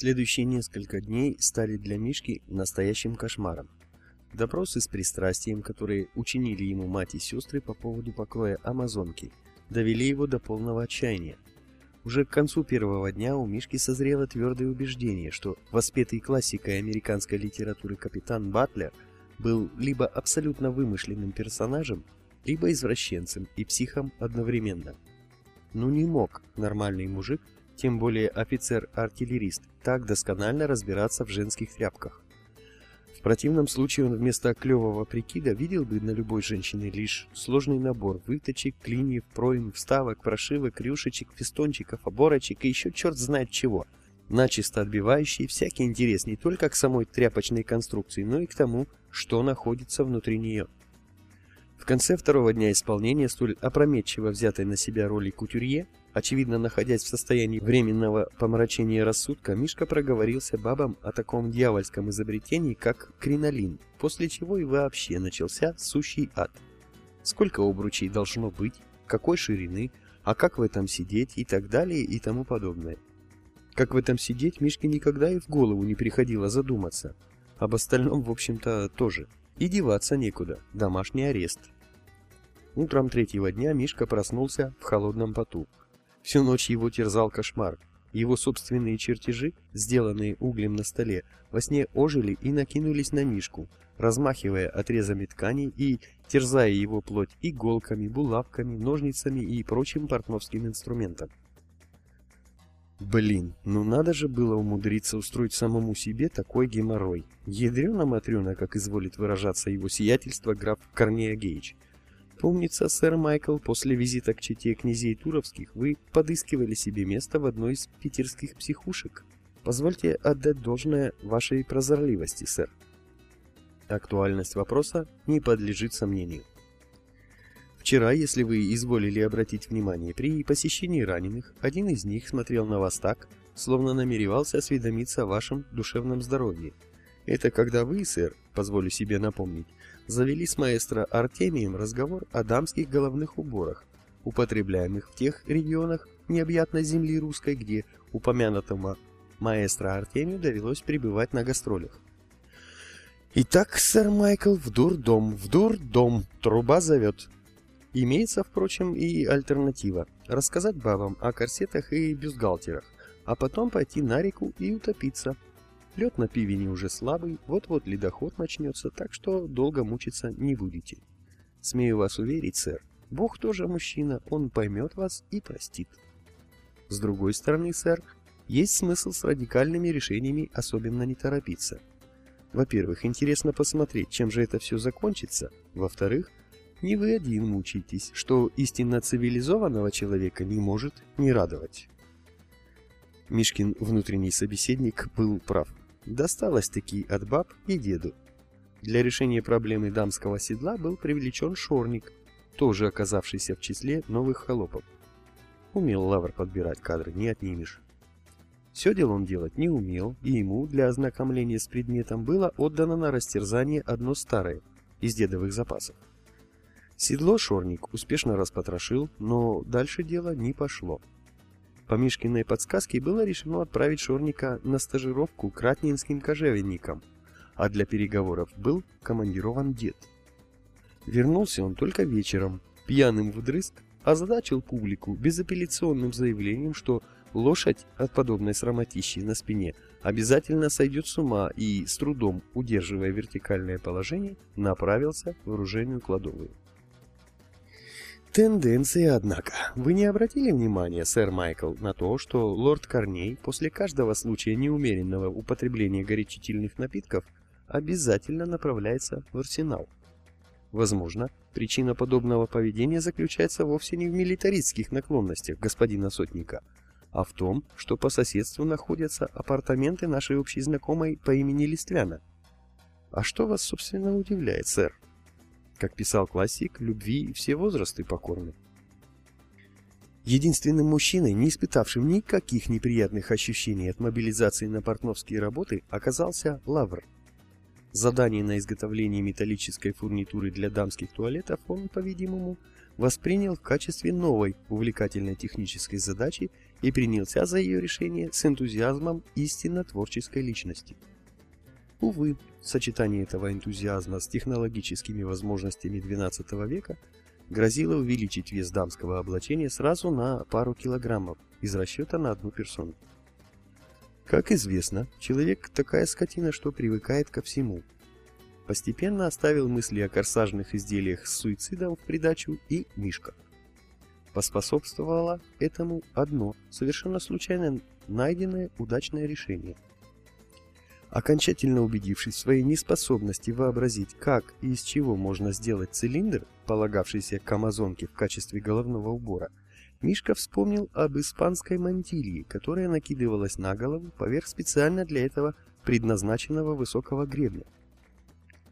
Следующие несколько дней стали для Мишки настоящим кошмаром. Допросы с пристрастием, которые учинили ему мать и сестры по поводу покроя Амазонки, довели его до полного отчаяния. Уже к концу первого дня у Мишки созрело твердое убеждение, что воспетый классикой американской литературы капитан Батлер был либо абсолютно вымышленным персонажем, либо извращенцем и психом одновременно. Ну не мог нормальный мужик, тем более офицер-артиллерист, так досконально разбираться в женских тряпках. В противном случае он вместо клевого прикида видел бы на любой женщине лишь сложный набор выточек, клиньев, пройм, вставок, прошивок, рюшечек, фестончиков, оборочек и еще черт знает чего, начисто отбивающий всякий интерес не только к самой тряпочной конструкции, но и к тому, что находится внутри нее. В конце второго дня исполнения столь опрометчиво взятой на себя роли кутюрье Очевидно, находясь в состоянии временного помрачения рассудка, Мишка проговорился бабам о таком дьявольском изобретении, как кринолин, после чего и вообще начался сущий ад. Сколько обручей должно быть, какой ширины, а как в этом сидеть и так далее и тому подобное. Как в этом сидеть, Мишке никогда и в голову не приходило задуматься. Об остальном, в общем-то, тоже. И деваться некуда. Домашний арест. Утром третьего дня Мишка проснулся в холодном поту. Всю ночь его терзал кошмар. Его собственные чертежи, сделанные углем на столе, во сне ожили и накинулись на Мишку, размахивая отрезами ткани и терзая его плоть иголками, булавками, ножницами и прочим портновским инструментом. Блин, ну надо же было умудриться устроить самому себе такой геморрой. Ядрёно-матрёно, как изволит выражаться его сиятельство граф Корнея Гейч – Помнится, сэр Майкл, после визита к чете князей Туровских вы подыскивали себе место в одной из питерских психушек. Позвольте отдать должное вашей прозорливости, сэр. Актуальность вопроса не подлежит сомнению. Вчера, если вы изволили обратить внимание, при посещении раненых, один из них смотрел на вас так, словно намеревался осведомиться о вашем душевном здоровье. Это когда вы, сэр, позволю себе напомнить, завели с маэстро Артемием разговор о дамских головных уборах, употребляемых в тех регионах необъятной земли русской, где упомянутому маэстро Артемию довелось пребывать на гастролях. Итак, сэр Майкл, в дурдом, в дурдом, труба зовет. Имеется, впрочем, и альтернатива. Рассказать бабам о корсетах и бюстгальтерах, а потом пойти на реку и утопиться. Лед на пивине уже слабый, вот-вот ледоход начнется, так что долго мучиться не будете. Смею вас уверить, сэр, Бог тоже мужчина, он поймет вас и простит. С другой стороны, сэр, есть смысл с радикальными решениями особенно не торопиться. Во-первых, интересно посмотреть, чем же это все закончится. Во-вторых, не вы один мучитесь, что истинно цивилизованного человека не может не радовать. Мишкин внутренний собеседник был прав. Досталось-таки от баб и деду. Для решения проблемы дамского седла был привлечен шорник, тоже оказавшийся в числе новых холопов. Умел Лавр подбирать кадры, не отнимешь. Все дело он делать не умел, и ему для ознакомления с предметом было отдано на растерзание одно старое, из дедовых запасов. Седло шорник успешно распотрошил, но дальше дело не пошло. По Мишкиной подсказке было решено отправить Шорника на стажировку к ратнинским кожевенникам, а для переговоров был командирован дед. Вернулся он только вечером, пьяным вдрызг, озадачил публику безапелляционным заявлением, что лошадь от подобной срамотищи на спине обязательно сойдет с ума и, с трудом удерживая вертикальное положение, направился в оружейную кладовую. Тенденция, однако. Вы не обратили внимания, сэр Майкл, на то, что лорд Корней после каждого случая неумеренного употребления горячительных напитков обязательно направляется в арсенал? Возможно, причина подобного поведения заключается вовсе не в милитаристских наклонностях господина Сотника, а в том, что по соседству находятся апартаменты нашей общей знакомой по имени Листвяна. А что вас, собственно, удивляет, сэр? Как писал классик, любви все возрасты покорны. Единственным мужчиной, не испытавшим никаких неприятных ощущений от мобилизации на портновские работы, оказался Лавр. Задание на изготовление металлической фурнитуры для дамских туалетов он, по-видимому, воспринял в качестве новой увлекательной технической задачи и принялся за ее решение с энтузиазмом истинно творческой личности. Увы, сочетание этого энтузиазма с технологическими возможностями XII века грозило увеличить вес дамского облачения сразу на пару килограммов из расчета на одну персону. Как известно, человек такая скотина, что привыкает ко всему. Постепенно оставил мысли о корсажных изделиях с суицидом в придачу и мишках. Поспособствовало этому одно, совершенно случайно найденное удачное решение. Окончательно убедившись в своей неспособности вообразить, как и из чего можно сделать цилиндр, полагавшийся к амазонке в качестве головного убора, Мишка вспомнил об испанской мантилье, которая накидывалась на голову поверх специально для этого предназначенного высокого гребня.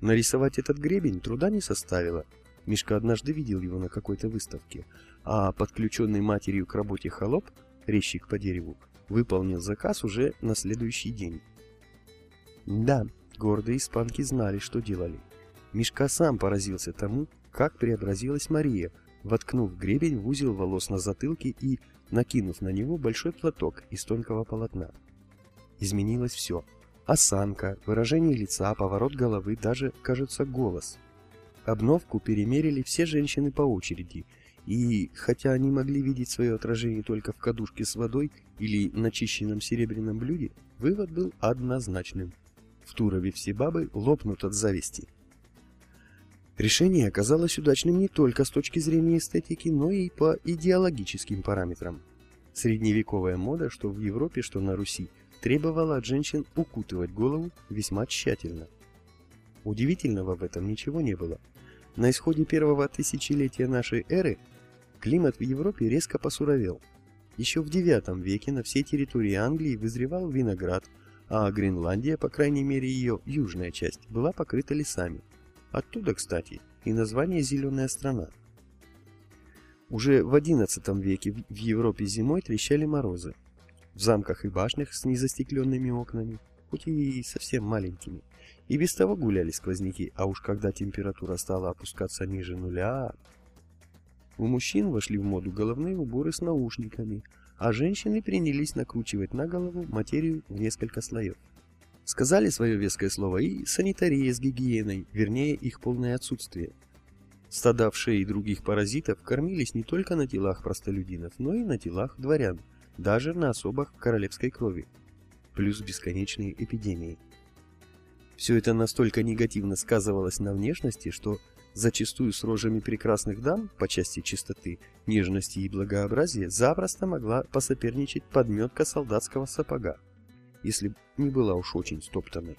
Нарисовать этот гребень труда не составило. Мишка однажды видел его на какой-то выставке, а подключенный матерью к работе холоп, резчик по дереву, выполнил заказ уже на следующий день. Да, гордые испанки знали, что делали. Мишка сам поразился тому, как преобразилась Мария, воткнув гребень в узел волос на затылке и накинув на него большой платок из тонкого полотна. Изменилось все. Осанка, выражение лица, поворот головы, даже, кажется, голос. Обновку перемерили все женщины по очереди, и, хотя они могли видеть свое отражение только в кадушке с водой или начищенном серебряном блюде, вывод был однозначным. В Турове все бабы лопнут от зависти. Решение оказалось удачным не только с точки зрения эстетики, но и по идеологическим параметрам. Средневековая мода, что в Европе, что на Руси, требовала от женщин укутывать голову весьма тщательно. Удивительного в этом ничего не было. На исходе первого тысячелетия нашей эры климат в Европе резко посуровел. Еще в IX веке на всей территории Англии вызревал виноград, а Гренландия, по крайней мере ее южная часть, была покрыта лесами. Оттуда, кстати, и название «Зеленая страна». Уже в XI веке в Европе зимой трещали морозы. В замках и башнях с незастекленными окнами, хоть и совсем маленькими, и без того гуляли сквозняки, а уж когда температура стала опускаться ниже нуля... У мужчин вошли в моду головные уборы с наушниками, а женщины принялись накручивать на голову материю в несколько слоев. Сказали свое веское слово и санитария с гигиеной, вернее их полное отсутствие. Стада вшей и других паразитов кормились не только на телах простолюдинов, но и на телах дворян, даже на особах королевской крови. Плюс бесконечные эпидемии. Все это настолько негативно сказывалось на внешности, что зачастую с рожами прекрасных дам по части чистоты, нежности и благообразия запросто могла посоперничать подметка солдатского сапога если не была уж очень стоптанной.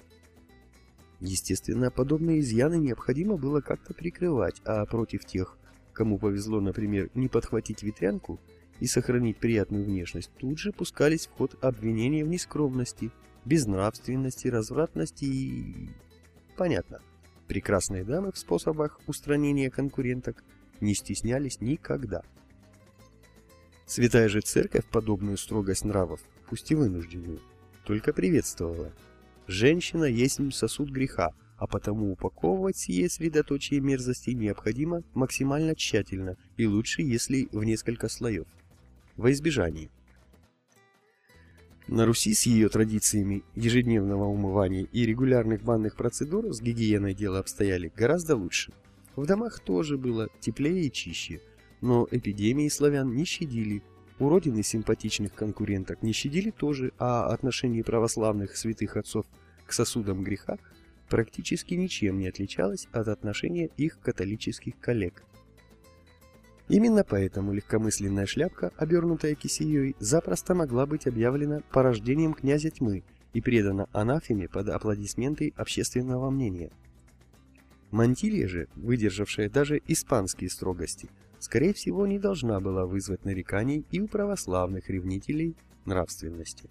Естественно, подобные изъяны необходимо было как-то прикрывать, а против тех, кому повезло, например, не подхватить ветрянку и сохранить приятную внешность, тут же пускались в ход обвинения в нескромности, безнравственности, развратности и... Понятно. Прекрасные дамы в способах устранения конкуренток не стеснялись никогда. Святая же церковь подобную строгость нравов, пусть и вынужденную, только приветствовала. Женщина есть сосуд греха, а потому упаковывать сие средоточие мерзости необходимо максимально тщательно и лучше, если в несколько слоев. Во избежание. На Руси с ее традициями ежедневного умывания и регулярных банных процедур с гигиеной дело обстояли гораздо лучше. В домах тоже было теплее и чище, но эпидемии славян не щадили, у родины симпатичных конкуренток не щадили тоже, а отношение православных святых отцов к сосудам греха практически ничем не отличалось от отношения их католических коллег. Именно поэтому легкомысленная шляпка, обернутая кисеей, запросто могла быть объявлена порождением князя тьмы и предана анафеме под аплодисменты общественного мнения. Мантилья же, выдержавшая даже испанские строгости, скорее всего, не должна была вызвать нареканий и у православных ревнителей нравственности.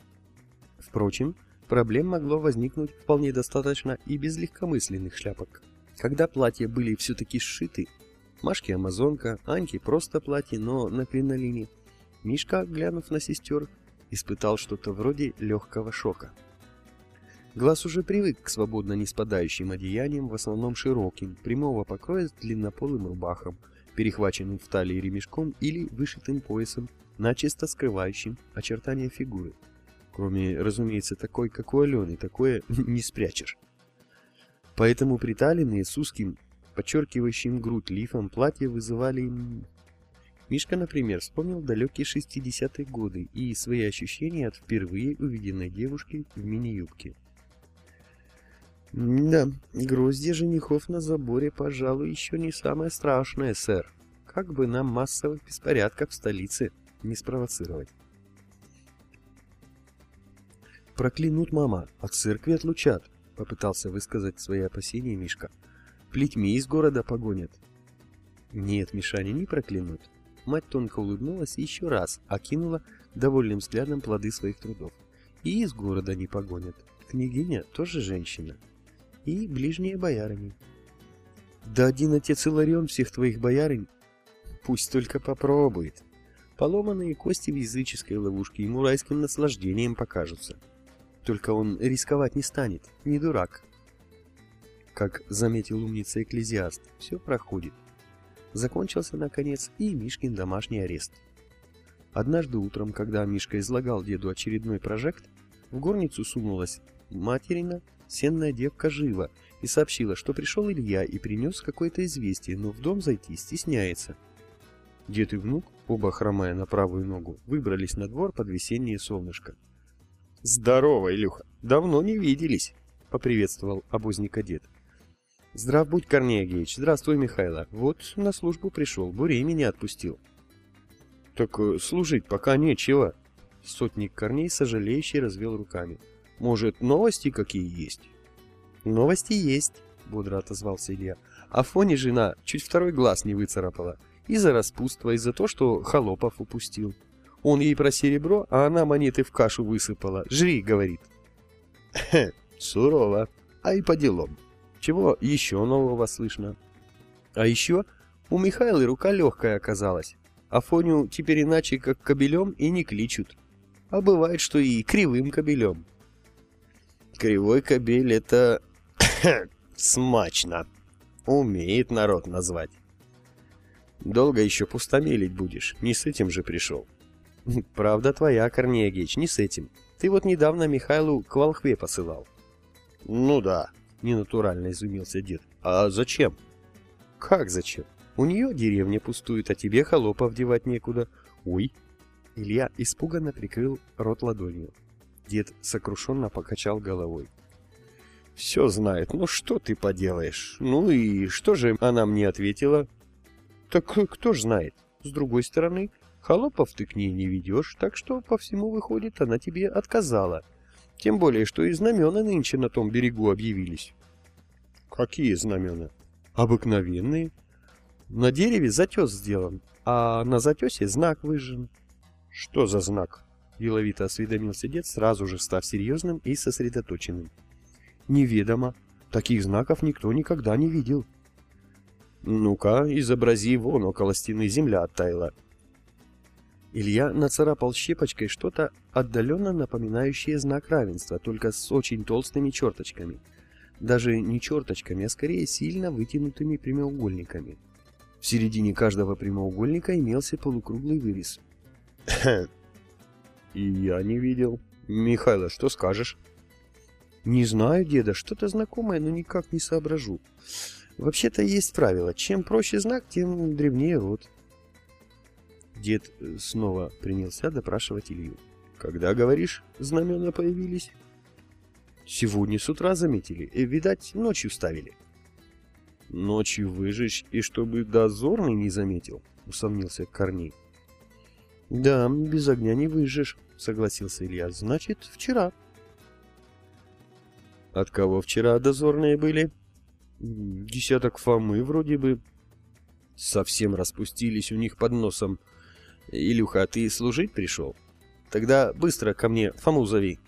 Впрочем, проблем могло возникнуть вполне достаточно и без легкомысленных шляпок. Когда платья были все-таки сшиты, Машке амазонка, Аньке просто платье, но на кринолине, Мишка, глянув на сестер, испытал что-то вроде легкого шока. Глаз уже привык к свободно не спадающим одеяниям, в основном широким, прямого покроя с длиннополым рубахом, перехваченным в талии ремешком или вышитым поясом, начисто скрывающим очертания фигуры. Кроме, разумеется, такой, как у Алены, такое не спрячешь. Поэтому приталенные с узким, подчеркивающим грудь лифом платья вызывали... Мишка, например, вспомнил далекие 60-е годы и свои ощущения от впервые увиденной девушки в мини-юбке. Да, гроздья женихов на заборе, пожалуй, еще не самое страшное, сэр. Как бы нам массовых беспорядков в столице не спровоцировать. Проклянут мама, от церкви отлучат, попытался высказать свои опасения Мишка. Плетьми из города погонят. Нет, Мишаня, не проклянут. Мать тонко улыбнулась еще раз окинула довольным взглядом плоды своих трудов. И из города не погонят. Княгиня тоже женщина и ближние боярыни. Да один отец Иларион всех твоих боярынь пусть только попробует. Поломанные кости в языческой ловушке ему райским наслаждением покажутся. Только он рисковать не станет, не дурак. Как заметил умница экклезиаст, все проходит. Закончился, наконец, и Мишкин домашний арест. Однажды утром, когда Мишка излагал деду очередной прожект, в горницу сунулась материна Сенная девка жива и сообщила, что пришел Илья и принес какое-то известие, но в дом зайти стесняется. Дед и внук, оба хромая на правую ногу, выбрались на двор под весеннее солнышко. «Здорово, Илюха! Давно не виделись!» — поприветствовал обозника дед. «Здрав будь, Корней! Здравствуй, Михайло! Вот на службу пришел, Бурей меня отпустил». «Так э, служить пока нечего!» Сотник Корней, сожалеющий, развел руками. Может, новости какие есть? Новости есть, бодро отозвался Илья. А фоне жена чуть второй глаз не выцарапала. И за распутство, и за то, что Холопов упустил. Он ей про серебро, а она монеты в кашу высыпала. Жри, говорит. Хе, сурово. А и по делам. Чего еще нового слышно? А еще у Михаила рука легкая оказалась. Афоню теперь иначе, как кобелем, и не кличут. А бывает, что и кривым кобелем. Кривой кобель — это... смачно. Умеет народ назвать. Долго еще пустомелить будешь, не с этим же пришел. Правда твоя, Корнея Геч, не с этим. Ты вот недавно Михайлу к волхве посылал. Ну да, ненатурально изумился дед. А зачем? Как зачем? У нее деревня пустует, а тебе холопов девать некуда. Ой. Илья испуганно прикрыл рот ладонью. Дед сокрушенно покачал головой. «Все знает. Ну что ты поделаешь? Ну и что же она мне ответила?» «Так кто ж знает? С другой стороны, холопов ты к ней не ведешь, так что, по всему выходит, она тебе отказала. Тем более, что и знамена нынче на том берегу объявились». «Какие знамена?» «Обыкновенные. На дереве затес сделан, а на затесе знак выжжен». «Что за знак?» Деловито осведомился дед, сразу же став серьезным и сосредоточенным. Неведомо. Таких знаков никто никогда не видел. Ну-ка, изобрази вон около стены земля оттаяла. Илья нацарапал щепочкой что-то отдаленно напоминающее знак равенства, только с очень толстыми черточками. Даже не черточками, а скорее сильно вытянутыми прямоугольниками. В середине каждого прямоугольника имелся полукруглый вырез. И я не видел. Михайло, что скажешь? Не знаю, деда, что-то знакомое, но никак не соображу. Вообще-то есть правило. Чем проще знак, тем древнее род. Дед э, снова принялся допрашивать Илью. Когда, говоришь, знамена появились? Сегодня с утра заметили. И, э, видать, ночью ставили. Ночью выжечь, и чтобы дозорный не заметил, усомнился Корней. Да, без огня не выжжешь, согласился Илья. Значит, вчера. От кого вчера дозорные были? Десяток Фомы вроде бы. Совсем распустились у них под носом. Илюха, ты служить пришел? Тогда быстро ко мне Фому зови.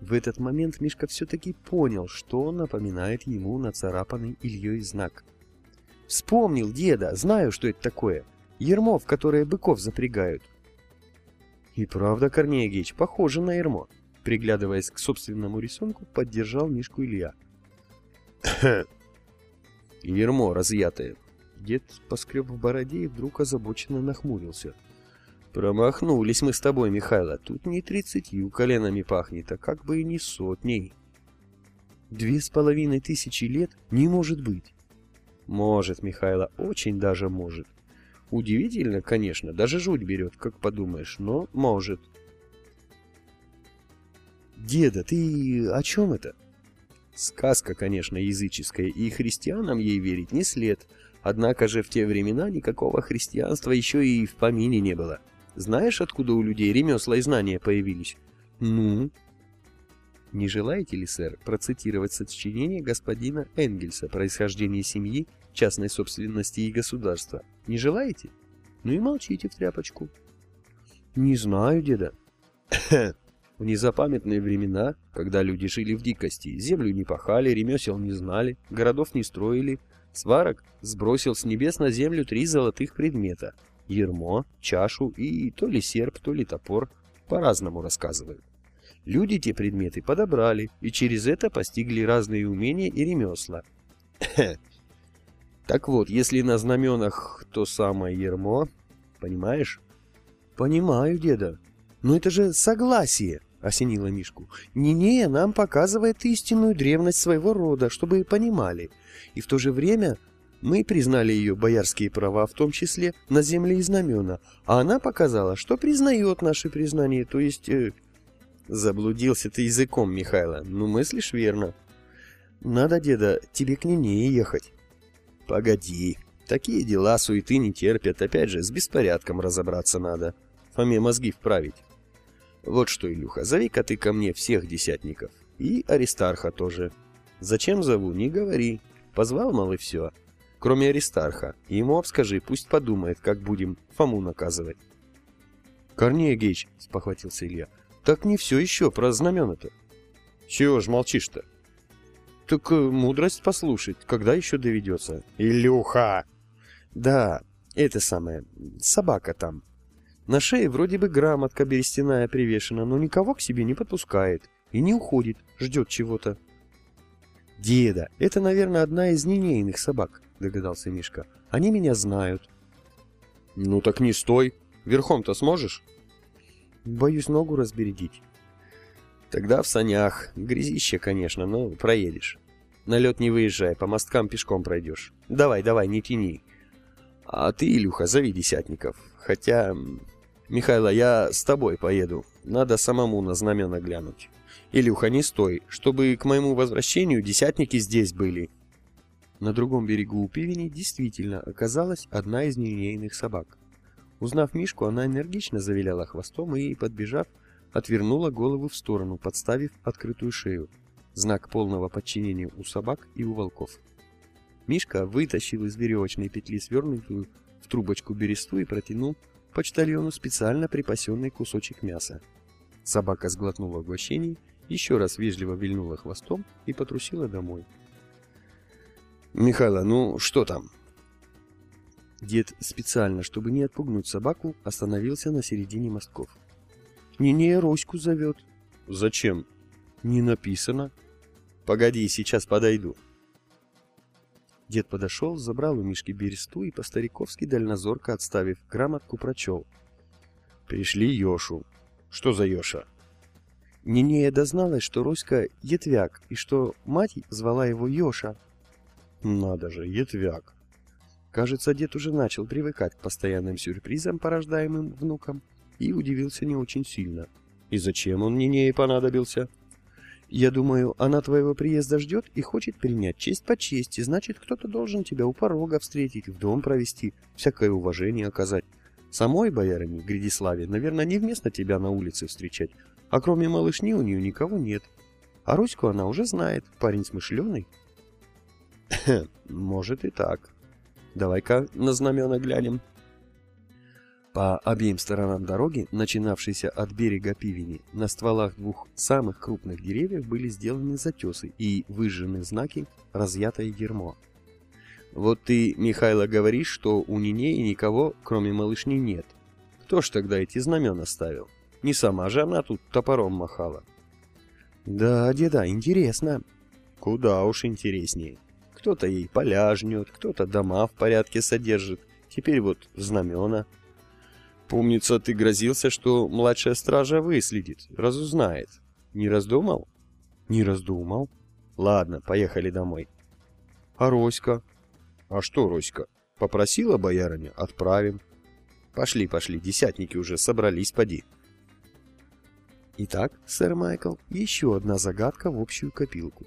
В этот момент Мишка все-таки понял, что напоминает ему нацарапанный Ильей знак. Вспомнил деда, знаю, что это такое. Ермо, в которое быков запрягают. И правда, Корнея Геич, похоже на ермо. Приглядываясь к собственному рисунку, поддержал Мишку Илья. Ермо разъятое. Дед поскреб в бороде и вдруг озабоченно нахмурился. Промахнулись мы с тобой, Михайло. Тут не тридцатью коленами пахнет, а как бы и не сотней. Две с половиной тысячи лет не может быть. Может, Михайло, очень даже может. Удивительно, конечно, даже жуть берет, как подумаешь, но может. Деда, ты о чем это? Сказка, конечно, языческая, и христианам ей верить не след. Однако же в те времена никакого христианства еще и в помине не было. Знаешь, откуда у людей ремесла и знания появились? Ну? Не желаете ли, сэр, процитировать сочинение господина Энгельса «Происхождение семьи, частной собственности и государства»? Не желаете? Ну и молчите в тряпочку. Не знаю, деда. В незапамятные времена, когда люди жили в дикости, землю не пахали, ремесел не знали, городов не строили, сварок сбросил с небес на землю три золотых предмета — ермо, чашу и то ли серп, то ли топор, по-разному рассказывают. Люди те предметы подобрали и через это постигли разные умения и ремесла. Так вот, если на знаменах то самое ермо, понимаешь? Понимаю, деда. Но это же согласие. — осенила Мишку. «Не-не, нам показывает истинную древность своего рода, чтобы понимали. И в то же время мы признали ее боярские права, в том числе на земле и знамена, а она показала, что признает наши признания, то есть...» э... «Заблудился ты языком, Михайло, ну мыслишь верно». «Надо, деда, тебе к Нинее ехать». «Погоди, такие дела суеты не терпят, опять же, с беспорядком разобраться надо. Фоме мозги вправить». Вот что, Илюха, зови-ка ты ко мне всех десятников. И Аристарха тоже. Зачем зову, не говори. Позвал, мол, и все. Кроме Аристарха. Ему обскажи, пусть подумает, как будем Фому наказывать. Корнея Геич, спохватился Илья. Так не все еще про знамена-то. Чего ж молчишь-то? Так э, мудрость послушать, когда еще доведется. Илюха! Да, это самое, собака там, на шее вроде бы грамотка берестяная привешена, но никого к себе не подпускает и не уходит, ждет чего-то. «Деда, это, наверное, одна из линейных собак», — догадался Мишка. «Они меня знают». «Ну так не стой. Верхом-то сможешь?» «Боюсь ногу разбередить». «Тогда в санях. Грязище, конечно, но проедешь. На лед не выезжай, по мосткам пешком пройдешь. Давай, давай, не тяни. А ты, Илюха, зови десятников. Хотя «Михайло, я с тобой поеду. Надо самому на знамена глянуть. Илюха, не стой, чтобы к моему возвращению десятники здесь были». На другом берегу у пивени действительно оказалась одна из линейных собак. Узнав Мишку, она энергично завиляла хвостом и, подбежав, отвернула голову в сторону, подставив открытую шею. Знак полного подчинения у собак и у волков. Мишка вытащил из веревочной петли свернутую в трубочку бересту и протянул почтальону специально припасенный кусочек мяса. Собака сглотнула угощений, еще раз вежливо вильнула хвостом и потрусила домой. «Михайло, ну что там?» Дед специально, чтобы не отпугнуть собаку, остановился на середине мостков. «Не-не, Роську зовет». «Зачем?» «Не написано». «Погоди, сейчас подойду». Дед подошел, забрал у Мишки бересту и по-стариковски дальнозорко отставив, грамотку прочел. Пришли Йошу. Что за Йоша? Нинея дозналась, что Роська — Етвяк, и что мать звала его Йоша. Надо же, Етвяк. Кажется, дед уже начал привыкать к постоянным сюрпризам, порождаемым внуком, и удивился не очень сильно. И зачем он Нинее понадобился? Я думаю, она твоего приезда ждет и хочет принять честь по чести, значит, кто-то должен тебя у порога встретить, в дом провести, всякое уважение оказать. Самой боярине Гридиславе, наверное, невместно тебя на улице встречать, а кроме малышни у нее никого нет. А Руську она уже знает, парень смышленый. Может и так. Давай-ка на знамена глянем. По обеим сторонам дороги, начинавшейся от берега Пивени, на стволах двух самых крупных деревьев были сделаны затесы и выжжены знаки «Разъятое дерьмо». Вот ты, Михайло, говоришь, что у Нинеи никого, кроме малышни, нет. Кто ж тогда эти знамена ставил? Не сама же она тут топором махала. Да, деда, интересно. Куда уж интереснее. Кто-то ей поля жнет, кто-то дома в порядке содержит. Теперь вот знамена. Помнится, ты грозился, что младшая стража выследит, разузнает. Не раздумал? Не раздумал. Ладно, поехали домой. А Роська? А что Роська? Попросила боярыня? Отправим. Пошли, пошли, десятники уже собрались, поди. Итак, сэр Майкл, еще одна загадка в общую копилку.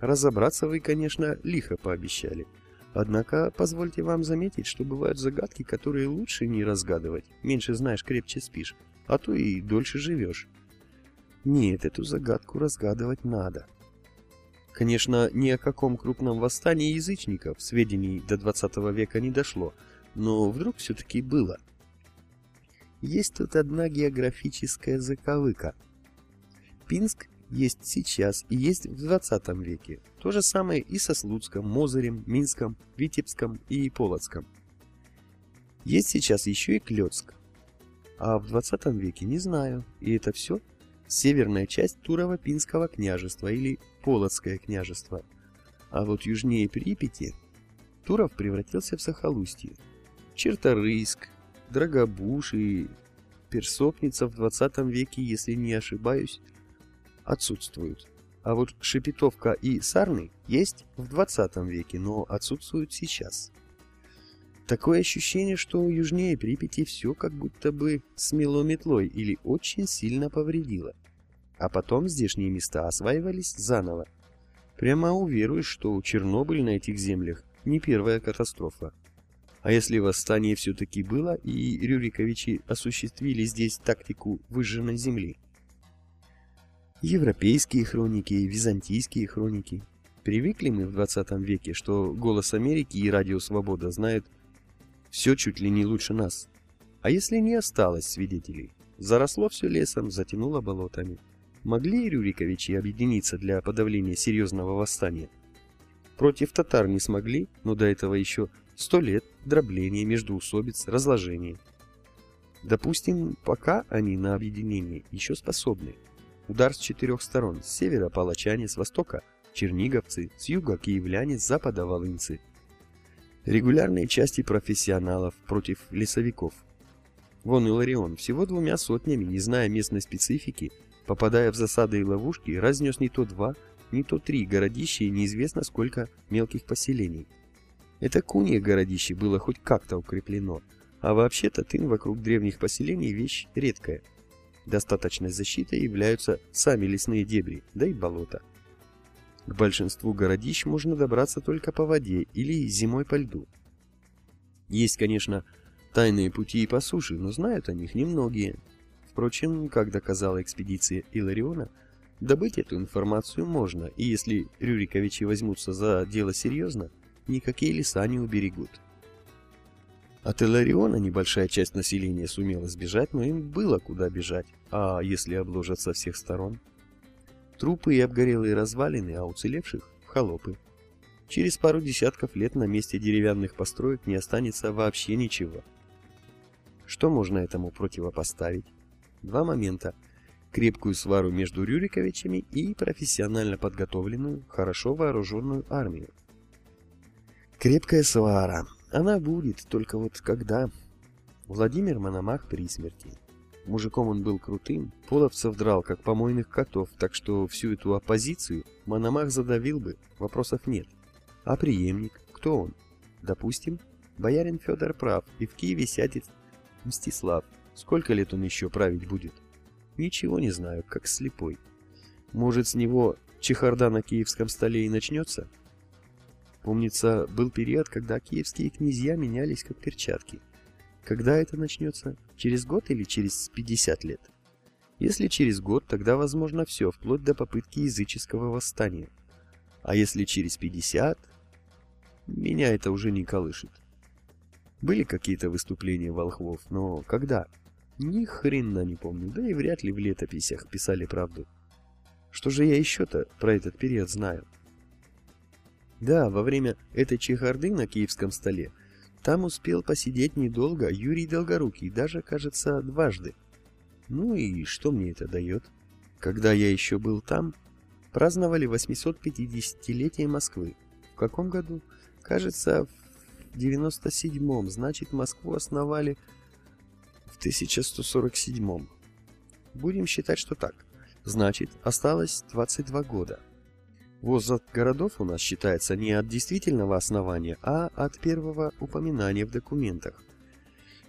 Разобраться вы, конечно, лихо пообещали. Однако, позвольте вам заметить, что бывают загадки, которые лучше не разгадывать. Меньше знаешь, крепче спишь, а то и дольше живешь. Нет, эту загадку разгадывать надо. Конечно, ни о каком крупном восстании язычников сведений до 20 века не дошло, но вдруг все-таки было – есть тут одна географическая заковыка. Пинск есть сейчас и есть в 20 веке. То же самое и со Слуцком, Мозырем, Минском, Витебском и Полоцком. Есть сейчас еще и Клёцк. А в 20 веке не знаю. И это все северная часть Турово-Пинского княжества или Полоцкое княжество. А вот южнее Припяти Туров превратился в Сахалустье. Черторыйск, Драгобуш и Персопница в 20 веке, если не ошибаюсь, отсутствуют. А вот Шепетовка и Сарны есть в 20 веке, но отсутствуют сейчас. Такое ощущение, что южнее Припяти все как будто бы смело метлой или очень сильно повредило. А потом здешние места осваивались заново. Прямо уверуешь, что Чернобыль на этих землях не первая катастрофа. А если восстание все-таки было, и Рюриковичи осуществили здесь тактику выжженной земли? Европейские хроники, византийские хроники. Привыкли мы в 20 веке, что «Голос Америки» и «Радио Свобода» знают все чуть ли не лучше нас. А если не осталось свидетелей? Заросло все лесом, затянуло болотами. Могли Рюриковичи объединиться для подавления серьезного восстания? Против татар не смогли, но до этого еще Сто лет дробления, междоусобиц, разложения. Допустим, пока они на объединение еще способны. Удар с четырех сторон. С севера палачане, с востока черниговцы, с юга киевляне, с запада волынцы. Регулярные части профессионалов против лесовиков. Вон Иларион всего двумя сотнями, не зная местной специфики, попадая в засады и ловушки, разнес не то два, не то три городища и неизвестно сколько мелких поселений. Это кунье городище было хоть как-то укреплено, а вообще-то тын вокруг древних поселений вещь редкая. Достаточной защитой являются сами лесные дебри, да и болота. К большинству городищ можно добраться только по воде или зимой по льду. Есть, конечно, тайные пути и по суше, но знают о них немногие. Впрочем, как доказала экспедиция Илариона, добыть эту информацию можно, и если Рюриковичи возьмутся за дело серьезно, никакие леса не уберегут. От Элариона небольшая часть населения сумела сбежать, но им было куда бежать, а если обложат со всех сторон? Трупы и обгорелые развалины, а уцелевших — в холопы. Через пару десятков лет на месте деревянных построек не останется вообще ничего. Что можно этому противопоставить? Два момента. Крепкую свару между Рюриковичами и профессионально подготовленную, хорошо вооруженную армию. Крепкая свара. Она будет, только вот когда... Владимир Мономах при смерти. Мужиком он был крутым, половцев драл, как помойных котов, так что всю эту оппозицию Мономах задавил бы, вопросов нет. А преемник? Кто он? Допустим, боярин Федор прав, и в Киеве сядет Мстислав. Сколько лет он еще править будет? Ничего не знаю, как слепой. Может, с него чехарда на киевском столе и начнется? Помнится, был период, когда киевские князья менялись как перчатки. Когда это начнется? Через год или через 50 лет? Если через год, тогда возможно все, вплоть до попытки языческого восстания. А если через 50, меня это уже не колышет. Были какие-то выступления волхвов, но когда? Ни хрена не помню, да и вряд ли в летописях писали правду. Что же я еще-то про этот период знаю? Да, во время этой чехарды на киевском столе там успел посидеть недолго Юрий Долгорукий, даже, кажется, дважды. Ну и что мне это дает? Когда я еще был там, праздновали 850-летие Москвы. В каком году? Кажется, в 97-м. Значит, Москву основали в 1147-м. Будем считать, что так. Значит, осталось 22 года. Возраст городов у нас считается не от действительного основания, а от первого упоминания в документах.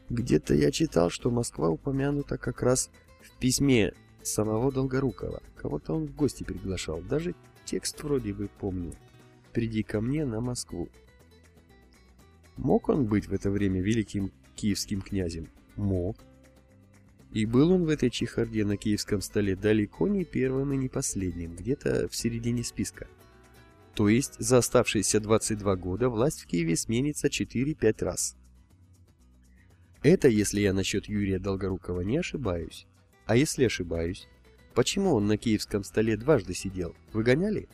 Где-то я читал, что Москва упомянута как раз в письме самого Долгорукова. Кого-то он в гости приглашал. Даже текст вроде бы помню. «Приди ко мне на Москву». Мог он быть в это время великим киевским князем? Мог. И был он в этой чехарде на киевском столе далеко не первым и не последним, где-то в середине списка. То есть за оставшиеся 22 года власть в Киеве сменится 4-5 раз. Это если я насчет Юрия Долгорукова не ошибаюсь. А если ошибаюсь? Почему он на киевском столе дважды сидел? Выгоняли?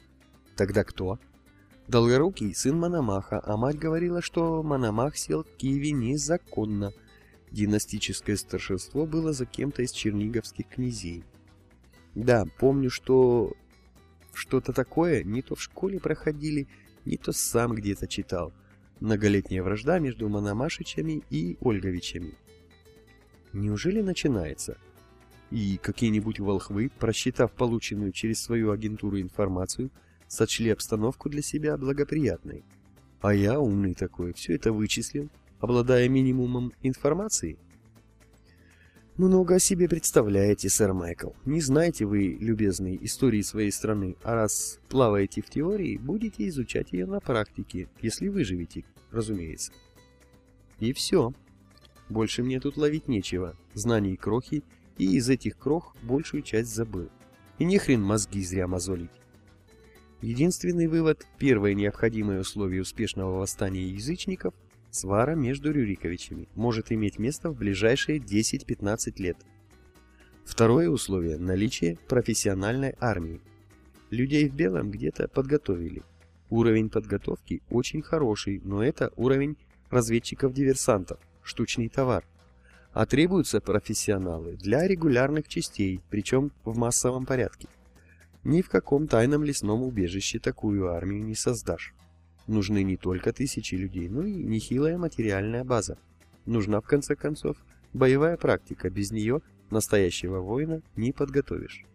Тогда кто? Долгорукий сын Мономаха, а мать говорила, что Мономах сел в Киеве незаконно. Династическое старшинство было за кем-то из черниговских князей. Да, помню, что что-то такое не то в школе проходили, не то сам где-то читал. Многолетняя вражда между Мономашичами и Ольговичами. Неужели начинается? И какие-нибудь волхвы, просчитав полученную через свою агентуру информацию, сочли обстановку для себя благоприятной. А я, умный такой, все это вычислил, обладая минимумом информации. Много о себе представляете, сэр Майкл. Не знаете вы, любезный, истории своей страны, а раз плаваете в теории, будете изучать ее на практике, если выживете, разумеется. И все. Больше мне тут ловить нечего. Знаний крохи, и из этих крох большую часть забыл. И не хрен мозги зря мозолить. Единственный вывод, первое необходимое условие успешного восстания язычников – свара между Рюриковичами может иметь место в ближайшие 10-15 лет. Второе условие – наличие профессиональной армии. Людей в белом где-то подготовили. Уровень подготовки очень хороший, но это уровень разведчиков-диверсантов, штучный товар. А требуются профессионалы для регулярных частей, причем в массовом порядке. Ни в каком тайном лесном убежище такую армию не создашь. Нужны не только тысячи людей, но и нехилая материальная база. Нужна, в конце концов, боевая практика. Без нее настоящего воина не подготовишь.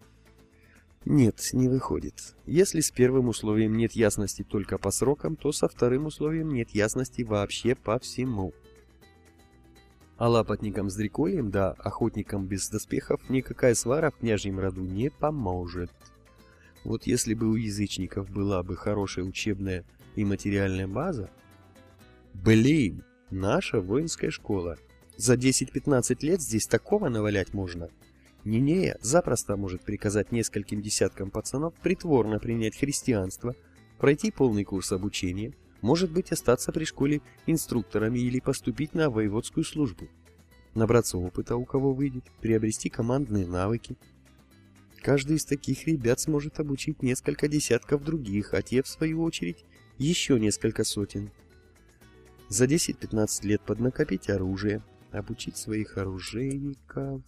Нет, не выходит. Если с первым условием нет ясности только по срокам, то со вторым условием нет ясности вообще по всему. А лапотникам с дрекольем, да охотникам без доспехов никакая свара в княжьем роду не поможет. Вот если бы у язычников была бы хорошая учебная и материальная база... Блин, наша воинская школа. За 10-15 лет здесь такого навалять можно. Нинея запросто может приказать нескольким десяткам пацанов притворно принять христианство, пройти полный курс обучения, может быть остаться при школе инструкторами или поступить на воеводскую службу. Набраться опыта у кого выйдет, приобрести командные навыки, Каждый из таких ребят сможет обучить несколько десятков других, а те, в свою очередь, еще несколько сотен. За 10-15 лет поднакопить оружие, обучить своих оружейников...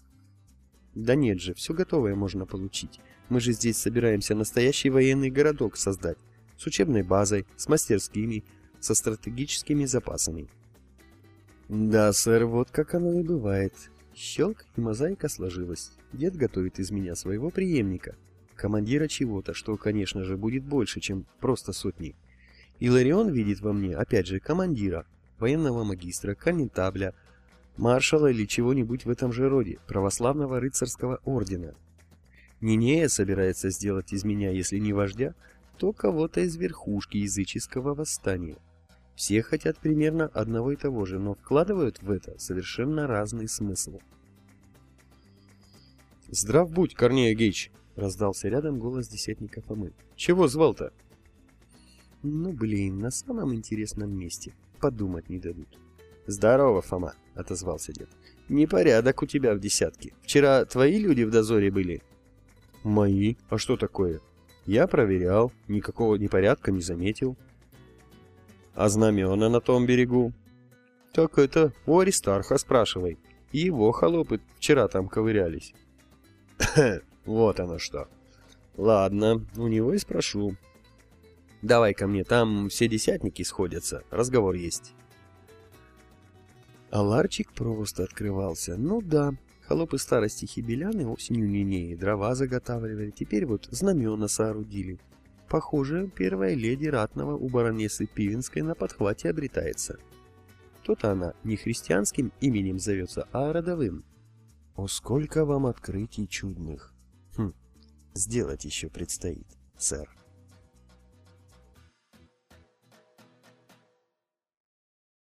Да нет же, все готовое можно получить. Мы же здесь собираемся настоящий военный городок создать, с учебной базой, с мастерскими, со стратегическими запасами. Да, сэр, вот как оно и бывает. Щелк, и мозаика сложилась. Дед готовит из меня своего преемника, командира чего-то, что, конечно же, будет больше, чем просто сотни. Иларион видит во мне, опять же, командира, военного магистра, коннетабля, маршала или чего-нибудь в этом же роде, православного рыцарского ордена. Нинея собирается сделать из меня, если не вождя, то кого-то из верхушки языческого восстания. Все хотят примерно одного и того же, но вкладывают в это совершенно разный смысл. «Здрав будь, Корнея Гейч!» — раздался рядом голос десятника Фомы. «Чего звал-то?» «Ну, блин, на самом интересном месте. Подумать не дадут». «Здорово, Фома!» — отозвался дед. «Непорядок у тебя в десятке. Вчера твои люди в дозоре были?» «Мои? А что такое?» «Я проверял, никакого непорядка не заметил». А знамена на том берегу? Так это у Аристарха спрашивай. Его холопы вчера там ковырялись. вот оно что. Ладно, у него и спрошу. Давай ко мне, там все десятники сходятся, разговор есть. А ларчик просто открывался. Ну да, холопы старости хибеляны осенью линеи дрова заготавливали, теперь вот знамена соорудили. Похоже, первая леди ратного у баронессы Пивинской на подхвате обретается. То-то она не христианским именем зовется, а родовым. О, сколько вам открытий чудных! Хм, сделать еще предстоит, сэр.